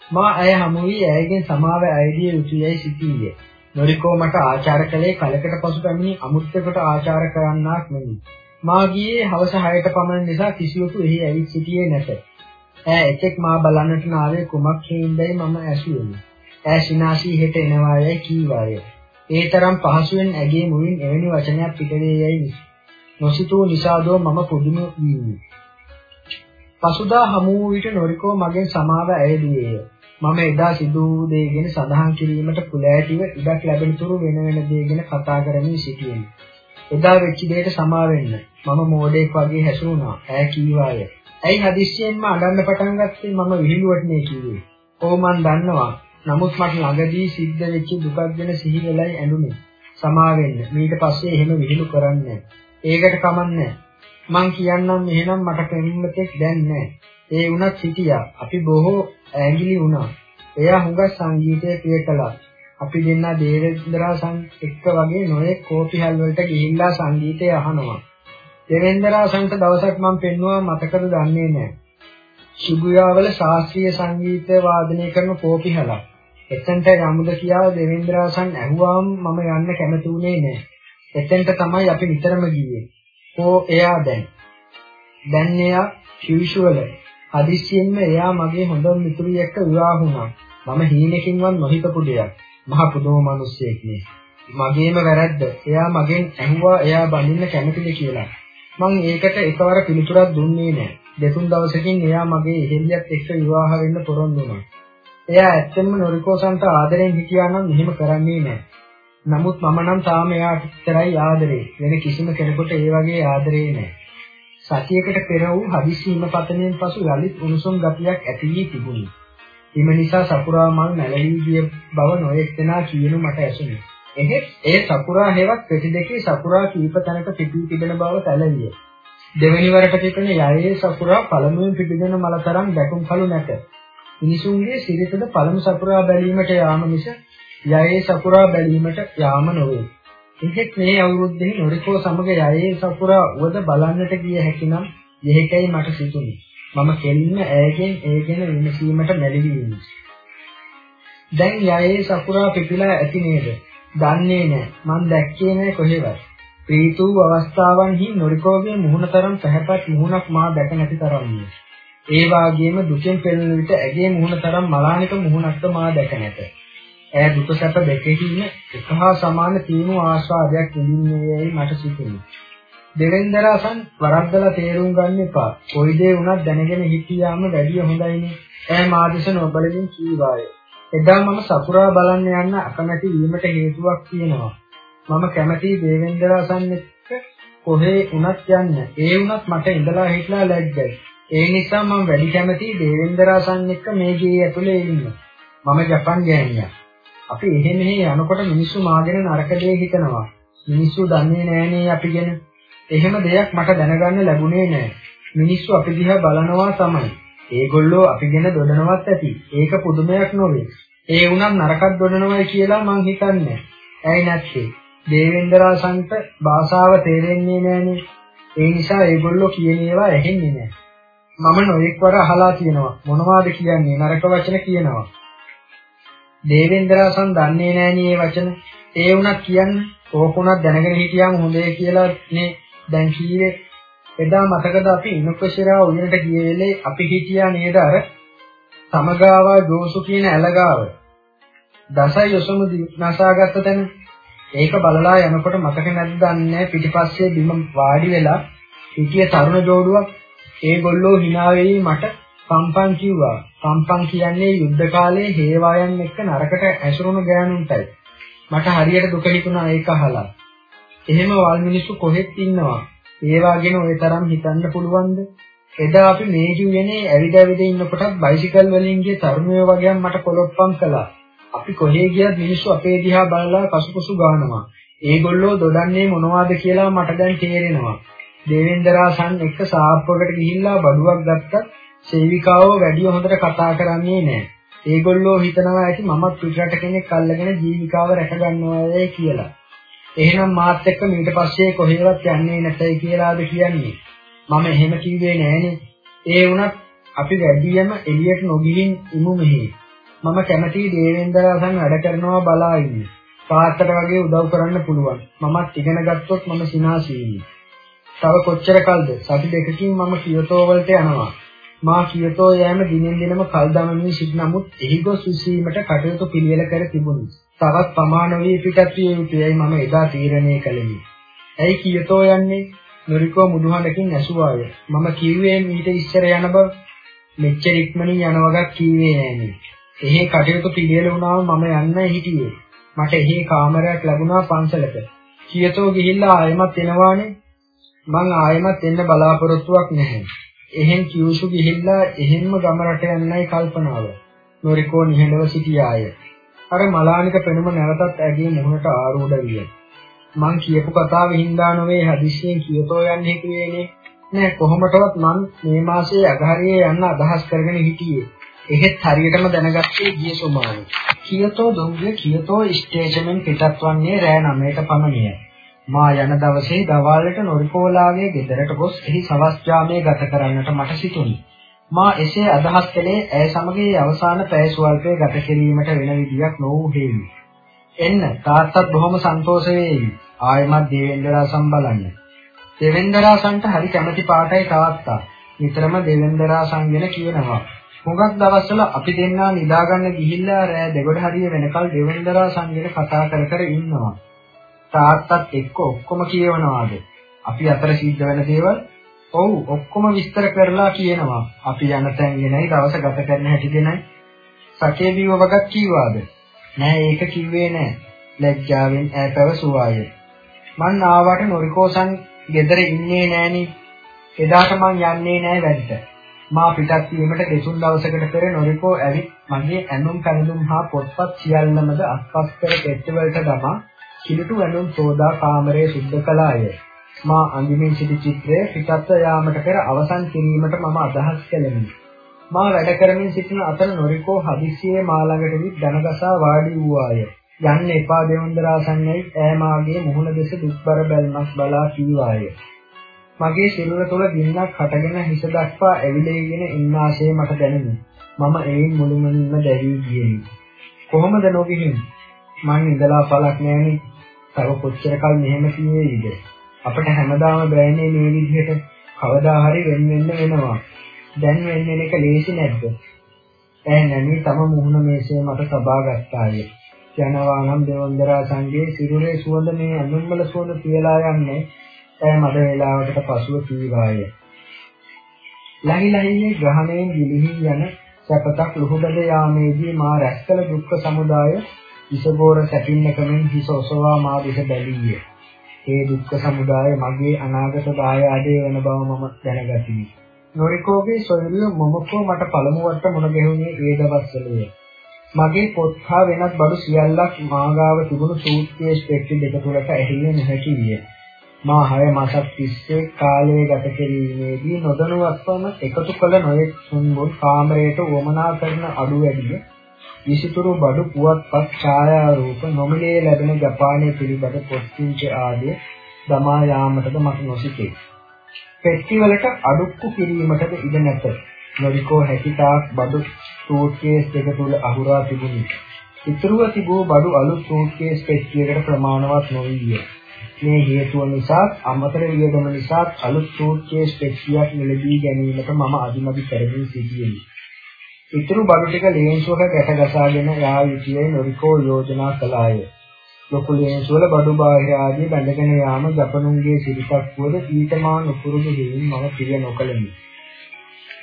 S1: මා ඇය හමු වී ඇයගෙන් සමාව අයදිය යුතුයයි සිතීය. නොරිකෝ මට ආචාර කළේ කලකට පසු පැමිණි අමුත්‍යකට ආචාර කරන්නාක් මෙනි. මා ගියේ හවස 6ට පමණ නිසා කිසිවෙකු එහි ඇවිත් සිටියේ නැත. ඈ එතෙක් මා බලන්නට නාවේ කුමක් හේින්දයි මම ඇසුවෙමි. ඈ සිනාසී හෙට එනවායයි කීවාය. ඒ තරම් පහසුවෙන් ඇගේ මුවින් එවැනි වචනයක් පිටවේ යයි නොසිතූ නිසාදෝ මම පුදුම වීමි. පසුදා හමු වූ විට නොරිකෝ මගෙන් සමාව ඇයදුවේය. මම එදා සිදු වූ දේ ගැන සඳහන් කිරීමට කුලෑටිව ඉඩක් ලැබෙන තුරු වෙන වෙන දේ ගැන කතා කරමින් සිටියෙමි. එදා වෙච්ච දෙයට සමා වෙන්න මම මෝඩෙක් වගේ හැසුණා. ඈ කීවාය. ඇයි හදිස්සියෙන්ම අඬන්න පටන් ගත්තේ මම විහිළුවට නේ කිව්වේ. ඕ මන් දන්නවා නමුත් මට ළඟදී සිද්ධ වෙච්ච දුකක් ගැන සිහි වෙලයි ඇඬුනේ. සමා වෙන්න. ඊට පස්සේ එහෙම විහිළු කරන්නේ ඒකට කමන්නේ මං කියන්නම් එහෙනම් මට පෙම්මතෙක් දැන් නැහැ. ඒ වුණත් හිටියා. අපි බොහෝ ඇඟිලි වුණා. එයා හුඟක් සංගීතය ප්‍රිය කළා. අපි දෙන්නා දේවේන්ද්‍රාසන් එක්ක වගේ නොයෙක් කෝපිහල් වලට ගිහිල්ලා සංගීතය අහනවා. දේවේන්ද්‍රාසන්ට දවසක් මම පෙන්නුවා මතකද දන්නේ නැහැ. ශිබුයාවල ශාස්ත්‍රීය සංගීත වාදනය කරන කෝපිහලක්. එතෙන්ට යමුද කියලා දෙවින්ද්‍රාසන් ඇහුවාම මම යන්න කැමති වුණේ නැහැ. එතෙන්ට තමයි අපි විතරම ගියේ. කෝ එයා දැන්. දැන් එයා ෆියුෂුවල. හදිස්සියෙන්ම එයා මගේ හොඳ මිතුරිය එක්ක විවාහ වුණා. මම හීනකින්වත් නොහිතපු දෙයක්. මහ පුදුම මිනිස්සෙක් නේ. මගේම වැරද්ද. එයා මගෙන් ඇහුවා එයා බඳින්න කැමතිද කියලා. මං ඒකට එකවර පිළිතුරක් දුන්නේ නැහැ. දෙතුන් දවසකින් එයා මගේ එහෙලියත් එක්ක විවාහ වෙන්න පොරොන්දු වුණා. එයා ඇත්තෙන්ම නොරිකෝසන්ට ආදරෙන් හිටියා නම් එහෙම කරන්නේ නැහැ. නමුත් මම නම් තාම එයාට විතරයි ආදරේ. වෙන කිසිම කෙනෙකුට ඒ වගේ ආදරේ නැහැ. සතියකට පෙර වූ හදිසි හිම පතනයෙන් පසු යලිත් උණුසුම් ගතියක් ඇති වී තිබුණි. හිම නිසා සකුරා මල් නැලවි ගිය බව නොයෙක් දෙනා කියනු මට ඇසුණි. එහෙත් ඒ සකුරා හේවත් පෙති දෙකේ සකුරා කීප තැනක පිපී තිබෙන බව සැලවිය. දෙවැනි වරට තිබෙන යයේ සකුරා පළමුවෙන් පිටිදෙන මල තරම් දැකුම් කළු නැත. මිනිසුන්ගේ සිරිතද පළමු සපුරා බැලීමට යාම මිස යයේ සපුරා බැලීමට යාම නොවේ. එහෙත් මේ අවුරුද්දේ නොරිකෝ සමග යයේ සපුරා උවද බලන්නට ගිය හැකිනම් යෙහිකයි මට සිතුනි. මම කෙලින්ම ඈගෙන් ඒ ගැන විමසීමට මැලිවි වුණා. දැන් යයේ සපුරා පිපිලා ඇති නේද? දන්නේ නැහැ. මං දැක්කේ නැහැ කොහෙවත්. ප්‍රීතු අවස්ථාවන්හි නොරිකෝගේ මුහුණ තරම් පැහැපත් මුහුණක් මා දැක නැති තරම්ය. ඒ වාගේම දුකෙන් පෙළෙන විට ඇගේ මුහුණ තරම් මලානික මුහුණක්ද මා දැක නැත. ඈ දුක සැප දෙකෙහිම එකහා සමාන තීනු ආස්වාදයක් විඳින්නේයි මට සිතුනේ. දෙවෙන්දරසන් වරද්දලා තේරුම් ගන්න එපා. කොයි දේ වුණත් දැනගෙන හිටියාම වැඩිය හොඳයිනේ. ඈ මාදිස නොබලමින් කීවාය. එදා මම සපුරා බලන්න යන්න අකමැති වීමට හේතුවක් තියෙනවා. මම කැමති දේවෙන්දරසන් එක්ක කොහේ වුණත් යන්න. ඒ වුණත් මට ඉඳලා හිටලා ලැජ්ජයි. ඒ නිසා මම වැඩි කැමති දේවෙන්දරාසන් එක්ක මේ ගේ ඇතුලේ ඉන්න. මම ජපන් ගෑණියක්. අපි එහෙ මෙහෙ යනකොට මිනිස්සු මාගෙන නරක දේ හිතනවා. මිනිස්සු දන්නේ නෑනේ අපි ගැන. එහෙම දෙයක් මට දැනගන්න ලැබුණේ නෑ. මිනිස්සු අපි දිහා බලනවා තමයි. ඒගොල්ලෝ අපි ගැන දොඩනවත් ඇති. ඒක පුදුමයක් නොවේ. ඒ වුණත් නරකක් දොඩනවයි කියලා මං හිතන්නේ. ඇයි නැත්තේ? දේවෙන්දරාසන්ට භාෂාව තේරෙන්නේ නෑනේ. ඒ නිසා ඒගොල්ලෝ කියන ඒවා ඇහෙන්නේ නෑ. මම නොයෙක්වර අහලා තියෙනවා මොනවද කියන්නේ නරක වචන කියනවා දේවෙන්ද්‍රාසන් දන්නේ නෑනේ මේ වචන ඒ වුණත් කියන්න ඕකුණක් දැනගෙන හිටියාම හොඳේ කියලා නේ දැන් කීවේ එදා මතකද අපි ඉනුකශිරා උයනට ගිය වෙලේ අපි හිටියා නේද අර සමගාවා ජෝසු කියන ඇලගාව දසයි යොසමු නසාගත්ත තැන ඒක බලලා යනකොට මතක නැද්ද දන්නේ පිටිපස්සේ බිම වාඩි වෙලා හිටිය තරුණ ජෝඩුවක් ඒගොල්ලෝ hina වෙයි මට කම්පන් කිව්වා. කම්පන් කියන්නේ යුද්ධ කාලේ හේවායන් එක්ක නරකට ඇසුරුණු ගෑනුන්ටයි. මට හරියට දුක හිතුණා ඒක අහලා. එහෙම වල් මිනිස්සු කොහෙත් ඉන්නවා. ඒවා ගැන ওই තරම් හිතන්න පුළුවන්ද? එදා අපි මේ කිව්වනේ ඇවිද ඇවිද ඉන්නකොටත් බයිසිකල් වලින් ගිය තරුණයෝ වගේ මට කොලොප්පම් කළා. අපි කොහේ ගියත් මිනිස්සු අපේ දිහා බලලා පසුපසු ගානවා. ඒගොල්ලෝ දොඩන්නේ මොනවද කියලා මට දැන් තේරෙනවා. දේවෙන්දරාසන් එක්ක සාප්පුවකට ගිහිල්ලා බඩුවක් ගත්තත් සේවිකාවෝ වැඩි හොඳට කතා කරන්නේ නැහැ. ඒගොල්ලෝ හිතනවා ඇති මමත් පිටරට කෙනෙක් අල්ලගෙන ජීවිකාව රැක ගන්නවායි කියලා. එහෙනම් මාත් එක්ක ඊට පස්සේ කොහෙවත් යන්නේ නැතයි කියලාද කියන්නේ. මම එහෙම කිව්වේ නෑනේ. ඒ වුණත් අපි වැඩියම එළියට නොගිහින් ඉමු මෙහි. මම කැමති දේවෙන්දරසන් වැඩ කරනවා බලා ඉන්න. පාත්තට වගේ උදව් කරන්න පුළුවන්. මමත් ඉගෙන ගත්තොත් මම සිනාසීනි. තව කොච්චර කල්ද? සති දෙකකින් මම කියතෝ වලට යනවා. මා කියතෝ යෑම දිනෙන් දිනම කල් දමමින් සිට නමුත් එහි ගොස් විසීමට කටයුතු පිළිවෙල කර තිබුණි. තවත් ප්‍රමාණ වී පිටත් විය යුතුයයි මම එදා තීරණය කළෙමි. ඇයි කියතෝ යන්නේ? නොරිකෝ මුදුහඬකින් ඇසුවාය. මම කිව්වේ මීට ඉස්සර යන බව මෙච්චර ඉක්මනින් යන වගක් කිව්වේ නෑනේ. එහෙ කටයුතු පිළිවෙල වුණාම මම යන්නයි හිටියේ. මට එහෙ කාමරයක් ලැබුණා පන්සලක. කියතෝ ගිහිල්ලා ආයෙමත් එනවානේ. මං ආයෙමත් එන්න බලාපොරොත්තුවක් නැහැ. එහෙන් කියුසු ගිහිල්ලා එහෙම්ම ගම රට යන්නයි කල්පනාව. නොරිකෝ නිහඬව සිටියාය. අර මලානික පෙනුම නැවතත් ඇගේ මුහුණට ආරූඪ විය. මං කියපු කතාව හින්දා නොවේ හදිස්සියෙන් කියතෝ යන්නේ කිව්වේනේ. නෑ කොහොමටවත් මං මේ මාසයේ අගහරියේ යන්න අදහස් කරගෙන හිටියේ. එහෙත් හරියටම දැනගත්තේ ගිය සුමානේ. කියතෝ දුම්රිය කියතෝ ස්ටේෂනෙන් පිටත් වන්නේ රෑ 9ට පමණිය. මා යන දවසේ දවල්ට නොරිකෝලාගේ ගෙදරට ගොස් එහි සවස් යාමයේ ගත කරන්නට මට සිතුණි. මා එසේ අදහස් කළේ ඇය සමග අවසාන පැය සුවල්පය ගත කිරීමට වෙන විදියක් නොවූ හේයි. එන්න තාත්තත් බොහොම සන්තෝෂ වේවි. ආයෙමත් දේවෙන්දරාසන් බලන්න. දේවෙන්දරාසන්ට හරි කැමැති පාටයි තාත්තා. නිතරම දේවෙන්දරාසන් ගැන කියනවා. හුඟක් දවස්වල අපි දෙන්නා නිදාගන්න ගිහිල්ලා රෑ දෙගොඩ හරිය වෙනකල් දේවෙන්දරාසන් ගැන කතා කර කර ඉන්නවා. තාත්තත් එක්ක ඔක්කොම කියවනවාද? අපි අතර සිද්ධ වෙන දේවල් ඔව් ඔක්කොම විස්තර කරලා කියනවා. අපි යන තැන් ගැනයි දවස ගත කරන හැටි ගැනයි. සකේ බිව වගක් කීවාද? නෑ ඒක කිව්වේ නෑ. ලැජ්ජාවෙන් ඈ පැවසුවාය. මං ආවට නොරිකෝසන් ගෙදර ඉන්නේ නෑනේ. එදාට මං යන්නේ නෑ වැඩට. මා පිටත් වීමට දෙතුන් දවසකට පෙර නොරිකෝ ඇවිත් මගේ ඇඳුම් කැඳුම් හා පොත්පත් සියල්ලමද අත්පත් කර පෙට්ටි වලට දමා කිලුටු ඇඳුම් සෝදා කාමරය සුද්ධ කළාය. මා අඳිමින් සිටි චිත්‍රය පිටත්ව යාමට පෙර අවසන් කිරීමට මම අදහස් කළෙමි. මා වැඩ කරමින් සිටින අතර නොරිකෝ හදිස්සියේ මා ළඟට විත් දනගසා වාඩි වූවාය. යන්න එපා දෙවන්දරාසන්නයි ඈ මාගේ මුහුණ දෙස දුක්බර බැල්මක් බලා කීවාය. මගේ සිරුර තුළ ගින්නක් හටගෙන හිස දක්වා ඇවිලේගෙන ඉන්න ආශය මට දැනුනි. මම ඒයින් මුළුමනින්ම දැවී ගියෙමි. කොහොමද නොගිහින්? මං ඉඳලා පළක් නෑනේ. තව කොච්චර කල් මෙහෙම කියෙයිද? අපිට හැමදාම බෑනේ මේ විදිහට කවදා හරි වෙන්න වෙන්න වෙනවා. දැන් වෙන්නේ එක ලේසි නැද්ද? ඈ නැමී තම මුහුණ මේසේ මට සබා ගත්තාය. යනවා නම් දෙවන්දරා සංගේ සිරුරේ සුවඳ මේ අඳුම්බල සුවඳ තියලා යන්නේ ඈ මඩ වේලාවකට පසුව කීවාය. ලහි ලහියේ ග්‍රහණයෙන් ගිලිහි යන සැපතක් ලුහුබඳ යාමේදී මා රැස්කල දුක්ඛ සමුදාය විසගෝර සැපින්නකමින් හිස ඔසවා මා දෙස බැලීය. ඒ දුක්ඛ සමුදාය මගේ අනාගත දායාදේ වෙන බව මම දැනගතිමි. නොරිකෝගේ සොයුරිය මොමකෝ මට පළමු වට මුණ ගැහුනේ ඒ දවස්වලේ. මගේ පොත් හා වෙනත් බඩු සියල්ලක් මාගාව තිබුණු සූට්කේස් පෙට්ටි දෙක තුලට ඇහිල්ල නොහැකි විය. මා හය මාසක් තිස්සේ කාලය ගත කිරීමේදී නොදැනුවත්වම එකතු කළ නොයෙක් සුන්බුන් කාමරයට වමනා කරන අඩු වැඩි විසිතුරු බඩු පුවත්පත් ඡායාරූප නොමිලේ ලැබෙන ජපානයේ පිළිබඳ පොත්පිංච ආදී දමා යාමටද මට නොසිතේ. පෙට්ටි වලට අඩුක්කු කිරීමටද ඉඩ නැත. නොරිකෝ හැකිතාක් බඩු සූට්කේස් දෙක තුල අහුරා තිබුණි. ඉතුරුව තිබූ බඩු අලුත් සූට්කේස් පෙට්ටියකට ප්‍රමාණවත් නොවිය. මේ හේතුව නිසා අමතර වියදම නිසා අලුත් සූට්කේස් පෙට්ටියක් මිලදී ගැනීමට මම අදිමදි කරමින් සිටියෙමි. ඉතුරු බඩු ටික ලේන්සුවක ගැටගසාගෙන යා යුතුයයි නොරිකෝ යෝජනා කළාය. ලොකු ලේන්සුවල බඩු බාහිර ආදී බැඳගෙන යාම ජපනුන්ගේ සිරිතක් වුවද ඊටමා නුපුරුදු දෙයින් මම පිළිය නොකළෙමි.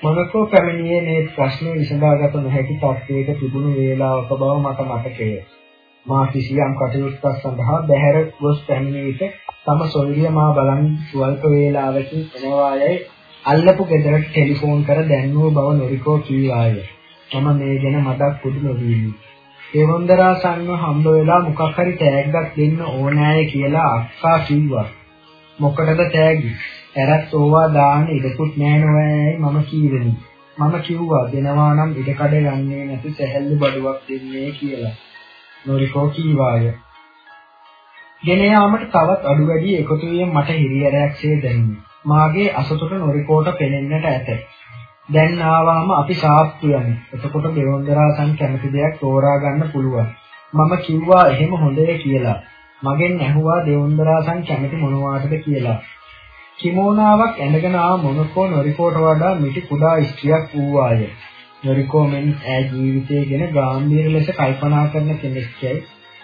S1: මොනකෝ පැමිණියේ මේ ප්‍රශ්නේ විසඳාගත නොහැකි තත්ත්වයක තිබුණු වේලාවක බව මට මතකය. මා කිසියම් කටයුත්තක් සඳහා බැහැර ගොස් පැමිණි විට තම සොයුරිය මා බලන් ස්වල්ප වේලාවකින් එනවා යයි අල්ලපු ගෙදරට ටෙලිෆෝන් කර දැන්වූ බව නොරිකෝ කීවාය. මම මේ ගැන මතක් පුදු නොවීමි. ඒ වන්දරා සංව හම්බ වෙලා මොකක් හරි තෑග්ගක් දෙන්න ඕනෑය කියලා අක්කා කිව්වා. මොකටද තෑගි? ඇරත් ඕවා දාන්න ඉඩකුත් නෑ නෝයයි මම කීවෙමි. මම කිව්වා දෙනවා නම් ඉඩකඩ යන්නේ නැති සැහැල්ලු බඩුවක් දෙන්නේ කියලා. නොරිකෝ කීවාය. ගෙන යාමට තවත් අඩු වැඩි එකතු වීම මට හිරියරයක්සේ දැනුනි. මාගේ අසතුට නොරිකෝට පෙනෙන්නට ඇත. දැන් ආවම අපි සාප්පු යන්නේ. එතකොට දෙවොන්දරාසන් කැමති දෙයක් තෝරා ගන්න පුළුවන්. මම කිව්වා එහෙම හොඳේ කියලා. මගෙන් ඇහුවා දෙවොන්දරාසන් කැමති මොනවාටද කියලා. කිමෝනාවක් ඇඳගෙන ආ මොනකෝ නොරිකෝට වඩා මිටි කුඩා ස්ත්‍රියක් වූවාය. නොරිකෝ මෙන් ඈ ජීවිතය ගැන ගාම්භීර ලෙස කල්පනා කරන කෙනෙක්යි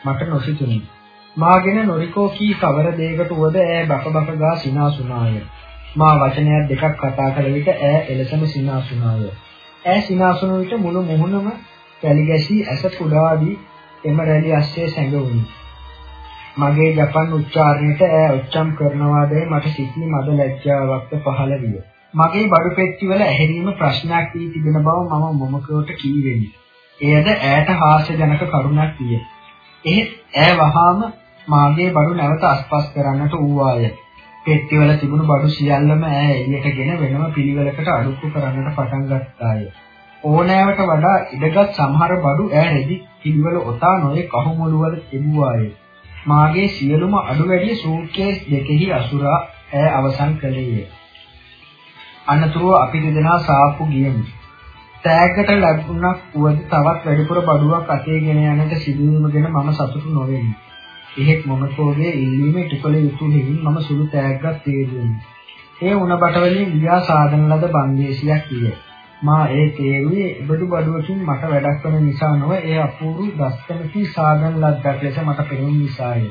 S1: මට නොසිතුනි. මාගෙන නොරිකෝ කී කවර දෙයකට උවද ඈ බක බක ගා සිනාසුනාය. මා වචනයක් දෙකක් කතා කළ විට ඈ එලෙසම සිනාසුනාය. ඈ සිනාසුන විට මුළු මුහුණම පැලි ගැසී ඇස කුඩාදී එම රැලි ඇස්සේ සැඟවුණි. මගේ ජපන් උච්චාරණයට ඈ ඔච්චම් කරනවාදයි මට සිතී මද ලැජ්ජාවක්ද පහළ විය. මගේ බඩු පෙට්ටිවල ඇහැරීම ප්‍රශ්නයක් වී තිබෙන බව මම මොමකවට කීවෙමි. එයද ඈට හාස්‍යජනක කරුණක් විය. එහෙත් ඈ වහාම මාගේ බඩු නැවත අස්පස් කරන්නට ඌවාය. පෙට්ටිවල තිබුණු බඩු සියල්ලම ඈ එළියටගෙන වෙනම පිළිවෙලකට අඩුක්කු කරන්නට පටන් ගත්තාය. ඕනෑවට වඩා ඉඩගත් සමහර බඩු ඈ රෙදි පිළිවෙල ඔතා නොයේ කහුමුළු වල තිබුවාය. මාගේ සියලුම අඩු වැඩි සූට්කේස් දෙකෙහි අසුරා ඈ අවසන් කළේය. අනතුරුව අපි දෙදෙනා සාප්පු ගියමු. තෑග්ගට ලැබුණක් වුවද තවත් වැඩිපුර බඩුවක් අතේ ගෙන යන්නට සිදුවීම ගැන මම සතුටු නොවෙමි. එහෙත් මොනකෝගේ ඉල්ලීමේ ටිකල යුතු හිමින් මම සුළු තෑග්ගක් තේරුවෙමි. ඒ උණ බට වලින් ලියා සාදන ලද බන්දේසියක් විය. මා ඒ තේරුවේ බඩු බඩුවකින් මට වැඩක් කරන නිසා නොව ඒ අපූර්ව දස්කමකී සාදන ලද්දක් ලෙස මට පෙනුන නිසාය.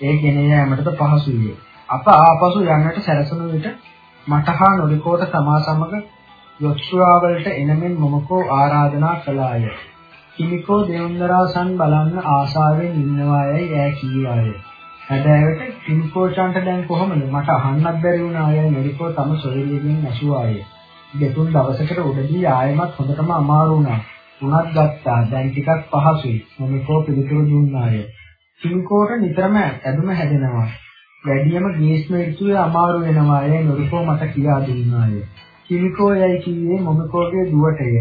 S1: ඒ ගෙන යාමටද පහසු විය. අප ආපසු යන්නට සැරසුණු විට මට හා නොරිකෝට තමා සමග යොක්ෂුවාවලට එනමෙන් මොමකෝ ආරාධනා කළාය. කිමිකෝ දෙවුන්දරාසන් බලන්න ආසාවෙන් ඉන්නවායයි ඈ කීවාය. හැබැයිට කිමිකෝචන්ට දැන් කොහොමද මට අහන්නත් බැරි වුණායයි මෙරිකෝ තම සොයලියෙන් ඇසුවාය. දෙතුන් දවසකට උඩදී ආයෙමත් හොඳටම අමාරු වුණා. උනත් ගත්තා. දැන් ටිකක් පහසුයි. මෙරිකෝ පිළිතුරු දුන්නාය. කිමිකෝට නිතරම ඇදුම හැදෙනවා. වැඩියම ග්‍රීස්ම ඍතුවේ අමාරු වෙනවායයි නොරිකෝ මට කියා දුන්නාය. කිමිකෝ යයි කිව්වේ මොමිකෝගේ දුවටය.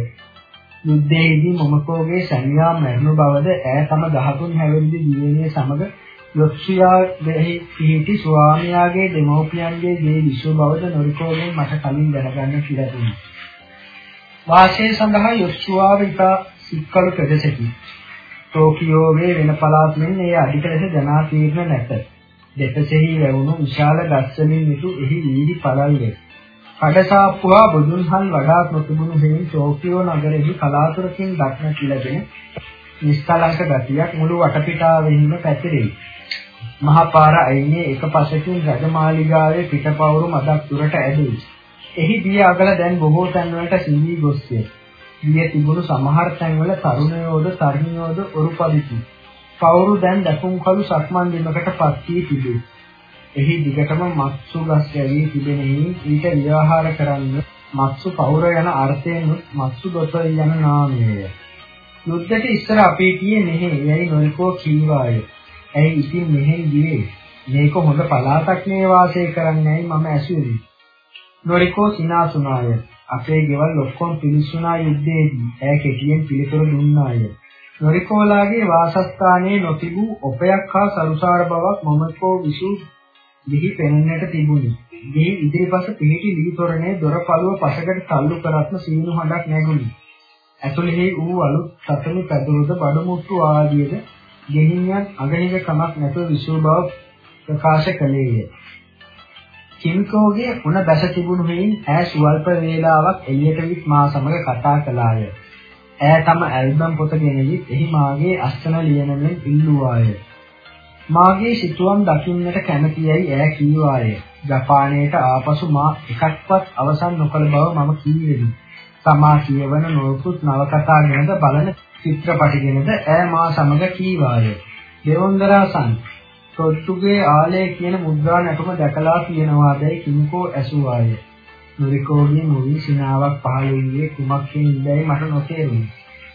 S1: යුද්ධයේදී මොමකෝගේ සැමියා මරණු බවද ඈ තම 13 හැවිරිදි දිවයිනේ සමග යොක්ෂියාගෙහි පිහිටි ස්වාමියාගේ දෙමෝපියන්ගේ ගේ විශ්ව බවද නොරිකෝගෙන් මට කලින් දැනගන්න කියලා දුන්නා. වාසය සඳහා යොක්ෂියාව ඉතා සික්කලු ප්‍රදේශකි. ටෝකියෝවේ වෙන පළාත් මෙන් ඒ අධික ලෙස ජනාතීර්ණ නැත. දෙපසෙහි වැවුණු විශාල ගස් වලින් යුතු එහි වීදි පළල් වේ. කඩසාප්පුවා බුදුන්හල් වඩාත් නොතිබුණු හේයින් ටෝකියෝ නගරෙහි කලාතුරකින් දක්නට ලැබෙන නිස්කලංක ගතියක් මුළු වටපිටාවෙහිම පැතිරෙයි. මහපාර අයිනේ එක පසකින් රජමාලිගාවේ පිටපවුරු මදක් දුරට ඇදෙයි. එහි දිය අගල දැන් බොහෝ තැන්වලට සිඳී ගොස්ය. දිය තිබුණු සමහර තැන්වල තරුණයෝද තරුණියෝද ඔරුපදිති. පවුරු දැන් දකුණු කළු සක්මන් බිමකට පත් වී තිබේ. එහි දිගටම මත්සු ගස් යැවී තිබෙනෙහි ඊට විවාහාර කරන්න මත්සු පෞර යන අර්ථයෙන් මත්සු දොත යන නාමයය. යුද්ධයට ඉස්සර අපේ කියේ මෙහෙ යයි නොල්කෝ කීවාය. ඇයි ඉතින් මෙහෙන් ගියේ? මේක හොඳ පළාතක් නේ වාසය කරන්නයි මම ඇසුවේ. නොරිකෝ සිනාසුනාය. අපේ ගෙවල් ඔක්කොම පිලිසුනා යුද්ධයේදී ඈ කෙටියෙන් පිළිතුරු දුන්නාය. නොරිකෝලාගේ වාසස්ථානයේ නොතිබූ ඔපයක් හා සරුසාර බවක් මමකෝ විසු දිහි පෙනෙන්නට තිබුණි. දිහි ඉදිරිපස පිහිටි ලී තොරණේ දොර පළුව පසකට තල්ලු කරත්ම සීනු හඬක් නැගුණි. ඇතුළෙහි ඌ අලුත් සතනු පැදුරුද බඩමුට්ටු ආදියද ගෙහිනියන් අගහිග කමක් නැතුව විසූ බව ප්‍රකාශ කළේය. කිම්කෝගේ උණ දැස තිබුණු හේයින් ඈ සුවල්ප වේලාවක් එළියට විත් මා සමග කතා කළාය. ඈ තම ඇල්බම් පොත ගෙනවිත් එහි මාගේ අස්තන ලියනමින් ඉල්ලුවාය. මාගේ සිතුවම් දකින්නට කැමතියයි ඈ කීවාය. ජපානයට ආපසු මා එකක්වත් අවසන් නොකළ බව මම කීවෙමි. තමා කියවන නොයෙකුත් නවකථා ගැනද බලන චිත්‍රපටි ගැනද ඈ මා සමග කීවාය. දෙවොන්දරාසන් තොට්ටුගේ ආලය කියන මුද්‍රා නැටුම දැකලා කියනවාදයි කිම්කෝ ඇසුවාය. නුරිකෝගේ මුවි සිනාවක් පහළ වූයේ කුමක් කියලායි මට නොතේරුණි.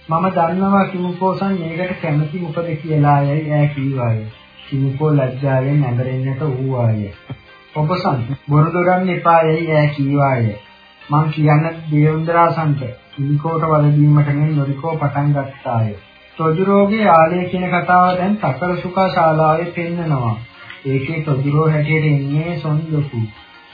S1: මම දන්නවා කිම්කෝසන් මේකට කැමති මොකද කියලා යයි ඈ කීවාය. කිම්කෝ ලැජ්ජාවෙන් නැඹරෙන්නට වූවාය. ඔබසන් බොරු දොරන්න එපා යයි ඈ කීවාය. මං කියන්න දේවුන්දරාසන්ට කිම්කෝට වලදීමට මෙන් නුරිකෝ පටන් ගත්තාය. තොජුරෝගේ ආලය කියන කතාව දැන් සකල සුඛා ශාලාවේ පෙන්නනවා. ඒකේ තොජුරෝ හැටියට ඉන්නේ සොන්දුකු.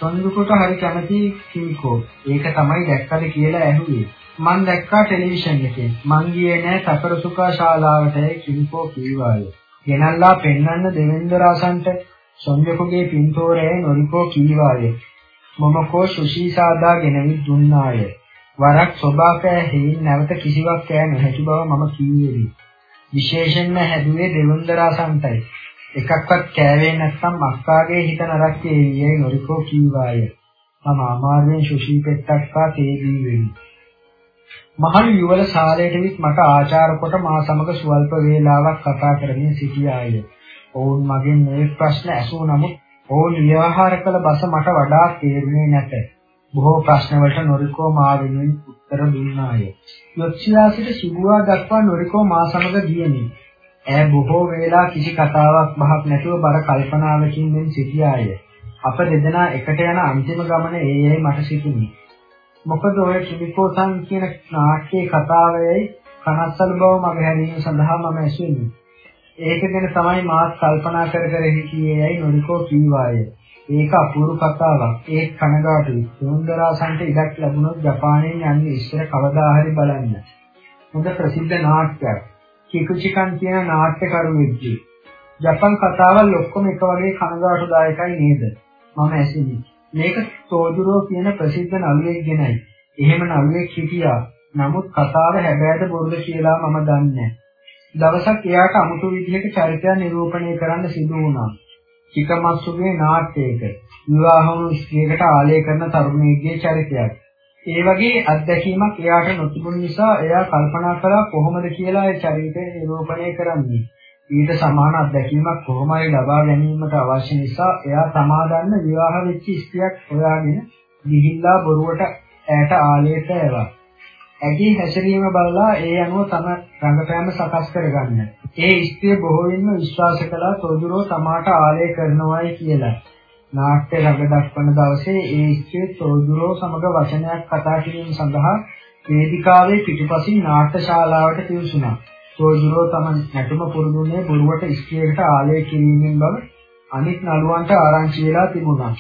S1: සොන්දුකුට හරි කැමති කිමිකෝ. ඒක තමයි දැක්කද කියලා ඇහුවේ. මං දැක්කා ටෙලිවිෂන් එකේ. මං ගියේ නෑ සකල සුඛා ශාලාවට කිමිකෝ කීවාය. ගෙනල්ලා පෙන්වන්න දෙවෙන්දරාසන්ට සොන්දුකුගේ පින්තෝරයේ නොරිකෝ කීවාය. මොමකෝ සුෂී සාදා ගෙනවිත් දුන්නාය. වරක් සෝභාපෑ හේින් නැවත කිසිවක් කෑ නොහැකි බව මම කීවේදී. විශේෂයෙන්ම හැදුවේ දෙවුන්දරා සම්තයි. එකක්වත් කෑවේ නැත්නම් අක්කාගේ හිත නරක් වේවියි නොරිකෝ කීවාය. මම අමාරුවෙන් සුෂී පෙට්ටක් පා තේදී වෙමි. මහලු යුවල ශාලයට විත් මට ආචාර කොට මා සමග සුවල්ප වේලාවක් කතා කරමින් සිටියාය. ඔවුන් මගෙන් මේ ප්‍රශ්න ඇසූ නමුත් ඔවුන් ව්‍යවහාර කළ බස මට වඩා තේරුනේ නැත. බොහෝ ප්‍රශ්න වලට නොරිකෝ මා වෙනුවෙන් උත්තර දුන්නාය. යොත්සියාසිට සිබුවා දක්වා නොරිකෝ මා සමග ගියමි. ඈ බොහෝ වේලා කිසි කතාවක් බහක් නැතුව බර කල්පනාවකින් මෙන් සිටියාය. අප දෙදෙනා එකට යන අන්තිම ගමන ඒයයි මට සිතුනි. මොකද ඔය කිමිකෝසන් කියන නාට්‍යයේ කතාවයයි කනස්සල් බව මග හැරීම සඳහා මම ඇසුනේ. ඒක ගැන තමයි මාත් කල්පනා කර කර හිටියේයි නොරිකෝ කීවාය. ඒක අපූර්ව කතාවක්. ඒ කනගාටුයි. සුන්දරාසන්ට ඉඩක් ලැබුණොත් ජපානයෙන් යන්නේ ඉස්සර කවදා හරි බලන්න. හොඳ ප්‍රසිද්ධ නාට්‍යයක්. කිකුචිකන් කියන නාට්‍යකරුවෙක්ගේ. ජපන් කතාවල් ඔක්කොම එක වගේ කනගාටුදායකයි නේද? මම ඇසිනි. මේක තෝජුරෝ කියන ප්‍රසිද්ධ නළුවෙක් ගෙනයි. එහෙම නළුවෙක් හිටියා. නමුත් කතාව හැබෑට බොරුද කියලා මම දන්නේ දවසක් එයාට අමුතු විදිහට චරිතය නිරූපණය කරන්න සිදු වුණා. චිකමස්සුගේ නාට්‍යයක විවාහ වුණු ස්ත්‍රියකට ආලය කරන තරුණයෙක්ගේ චරිතයක්. ඒ වගේ අත්දැකීමක් එයාට නොතිබුණ නිසා එයා කල්පනා කළා කොහොමද කියලා ඒ චරිතය නිරූපණය කරන්නේ. ඊට සමාන අත්දැකීමක් කොහොමයි ලබා ගැනීමට අවශ්‍ය නිසා එයා සමාදන්න විවාහ වෙච්ච ස්ත්‍රියක් හොයාගෙන ගිහිල්ලා බොරුවට ඈට ආලයට ඇවා. ඇගේ හැසිරීම බලලා ඒ අනුව තම රංගපෑම සකස් කරගන්න. ඒ ස්ත්‍රිය බොහෝවින්ම විශ්වාස කළා තොදුරෝ තමාට ආලය කරනවායි කියලා. නාට්‍ය රඟ දක්වන දවසේ ඒ ස්ත්‍රිය තොදුරෝ සමග වචනයක් කතා කිරීම සඳහා වේදිකාවේ පිටුපසින් නාට්‍ය ශාලාවට පිවිසුණා. තොදුරෝ තම නැටුම පුරුදුනේ බොරුවට ස්ත්‍රියකට ආලය කිරීමෙන් බව අනිත් නළුවන්ට ආරංචි වෙලා තිබුණා.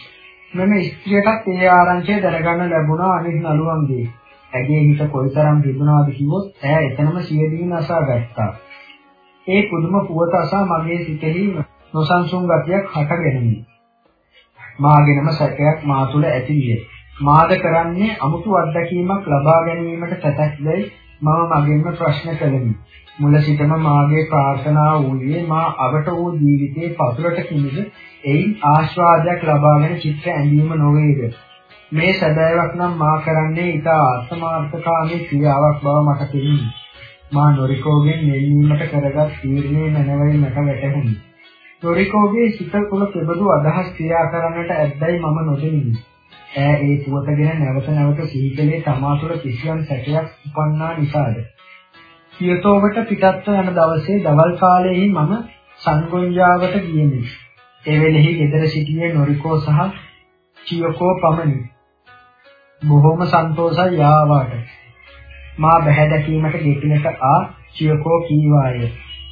S1: මෙන්න ස්ත්‍රියටත් ඒ ආරංචිය දැනගන්න ලැබුණා අනිත් නළුවන්ගේ. ඇගේ හිත කොයිතරම් තිබුණාද කිව්වොත් ඈ එතනම සියදීන අසා ගත්තා. ඒ පුදුම පුවත අසා මගේ සිතෙහි නොසන්සුන් ගතියක් හටගෙනිනි. මාගෙනම සැකයක් මා තුළ ඇති විය. මාද කරන්නේ අමුතු අත්දැකීමක් ලබා ගැනීමට සැතැක්දයි මම මගෙන්ම ප්‍රශ්න කළෙමි. මුල සිටම මාගේ ප්‍රාර්ථනාව වූයේ මා අවට වූ ජීවිතයේ පතුලට කිමිද එයින් ආස්වාදයක් ලබාගෙන චිත්‍ර ඇඳීම නොවේද මේ සැබෑවක් නම් මා කරන්නේ ඊට අසමාර්ථකාමී ක්‍රියාවක් බව මට තේරුණි. මා නොරිකෝගෙන් නෙල්වීමට කරගත් තීරණය නැනවයි මට වැටහුණි. නොරිකෝගේ සිත තුළ කෙබඳු අදහස් ක්‍රියා කරන්නට ඇද්දයි මම නොදෙන්නේ. ඈ ඒ පුවතගෙන නැවත නැවත සිහිකලේ තමා තුළ කිසියම් සැකයක් උපන්නා නිසාද. සියතෝවට පිටත්ව යන දවසේ දවල් කාලයේහි මම සංගොංජාවට ගියෙමි. ඒ වෙලෙහි ගෙදර සිටියේ නොරිකෝ සහ චියකෝ පමණි. බොහොම සන්තෝෂයි යාවාට. මා බැහැ දැකීමට ගෙතිනට ආ චියකෝ කීවාය.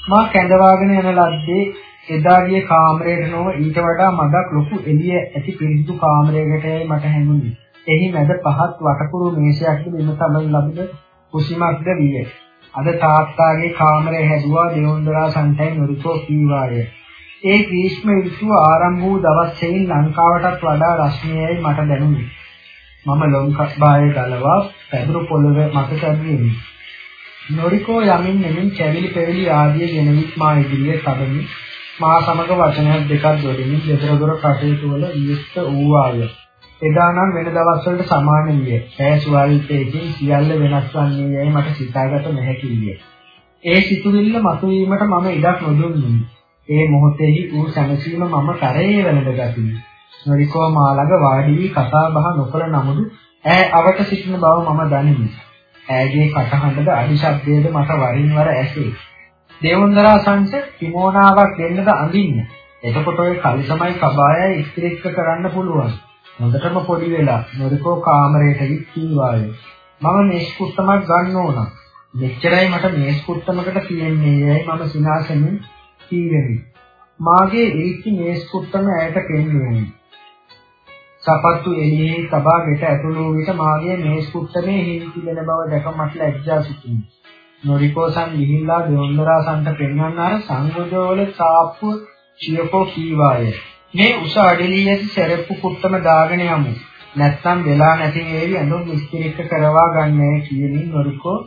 S1: මා කැඳවාගෙන යන ලද්දේ එදා ගිය කාමරයට නොව ඊට වඩා මඩක් ලොකු එළිය ඇති පිරිසිදු කාමරයකටයි මට හැඟුණි. එහි මැද පහත් වටකුරු මේසයක්ද බිම තබන ලබන කුසිමක්ද විය. අද තාත්තාගේ කාමරය හැදුවා දෙවොන්දරා සන්තයි නොරිකෝ කීවාය. ඒ ග්‍රීෂ්ම ඍතුව ආරම්භ වූ දවස් එයින් ලංකාවටත් වඩා රශ්මියයි මට දැනුනේ. මම ලොම්කස්බායේ ගලවා පැදුරු පොළවේ මත සැදෙමි. නොරිකෝ යමින් නෙමින් කැවිලි පෙවිලි ආදී ගෙනවිත් මා ඉදිරියේ සබමි. මා සමග වචනයක් දෙකක් දොඩමින් දෙතර දොර කටයුතු වල විස්ත වූවාය. එදා නම් වෙන දවස්වලට සමාන විය. ඈ සුවල්පයකින් සියල්ල වෙනස් වන්නේ යයි මට සිතාගත නොහැකි විය. ඒ සිතුවිල්ල මතුවීමට මම ඉඩක් නොදුන්නෙමි. ඒ මොහොතේහි ඌ සැනසීම මම කරේ වැළඳගතිමි. නොරිකෝ මා ළඟ වාඩි වී කතා බහ නොකළ නමුදු ඈ අවට සිටින බව මම දනිමි. ඈගේ කටහඬද අඩි ශබ්දයේද මට වරින් වර ඇසේ. දේවුන්දරා සංස කිමෝනාවක් දෙන්නද අඳින්න. එතකොට ඔය කලිසමයි කබායයි ඉස්තිරික්ක කරන්න පුළුවන්. හොඳටම පොඩි වෙලා නොරිකෝ කාමරයට ගිහින් කීවාය. මම මේස් කුත්තමක් ගන්න ඕන. මෙච්චරයි මට මේස් කුත්තමකට තියෙන්නේ යයි මම සිනාසෙමින් කීවෙමි. මාගේ ඒකි මේස් කුත්තම ඇයට පෙන්වුවේ. සපත්තු එළියේ තබා ගෙට ඇතුළු විට මාගේ මේස් කුත්තමේ හිඳි දෙන බව දැක මට ලැජ්ජා සිතුනි. නොරිකෝසන් ගිහිල්ලා දෙවොන්දරාසන්ට පෙන්වන්න අර සංගෝජවල සාප්පුව චියකෝ කීවාය. මේ උස අඩලිය ඇති සෙරප්පු කුට්ටම දාගෙන යමු. නැත්තම් වෙලා නැති වේවි ඇඳුම් විස්තරික කරවා ගන්නෑ කියමින් නොරිකෝ